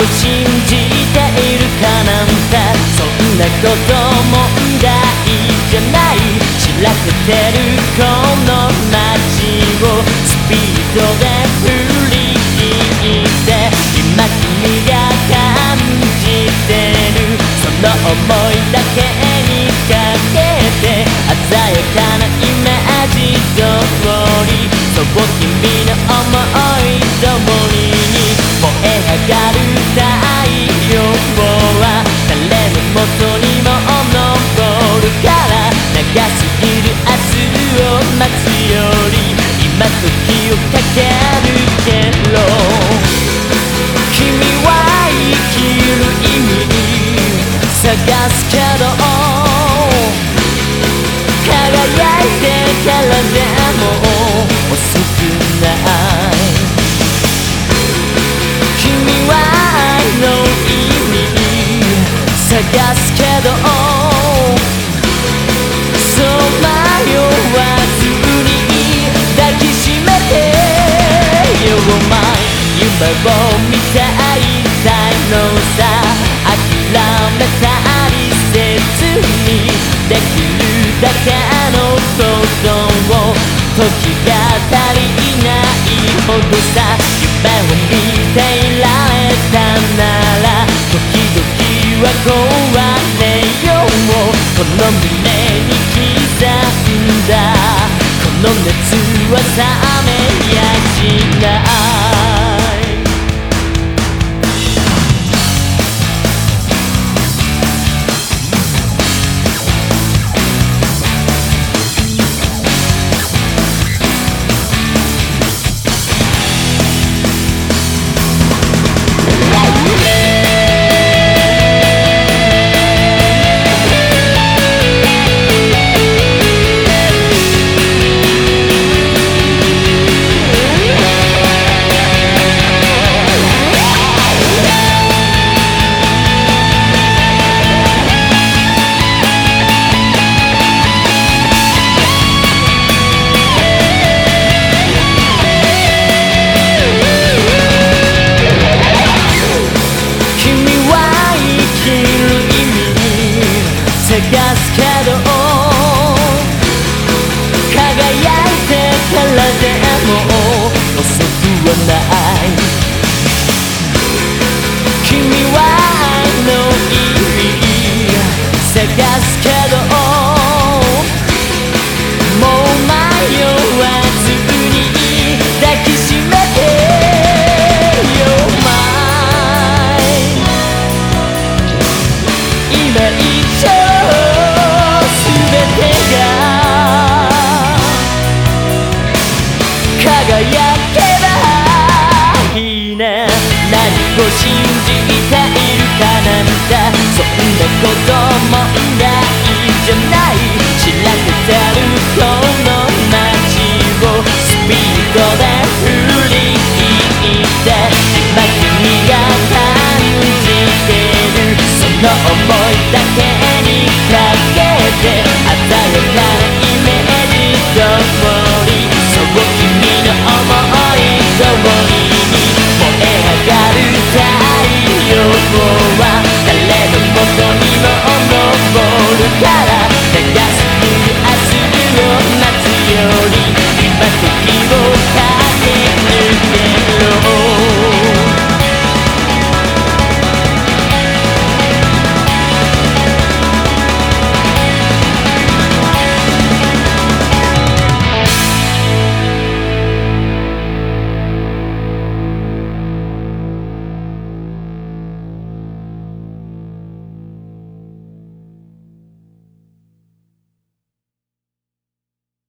を信じているかなんてそんなこと問題じゃない散らけてるこの街をスピードで振り切って今君が感じてる。その思い出探すけどそう迷わずに抱きしめて You're mine 夢を見ていたいのさ諦めたりせずにできるだけのことを時が足りないほどさの熱は冷めやしないな何を信じているかなんてそんなこともないじゃない。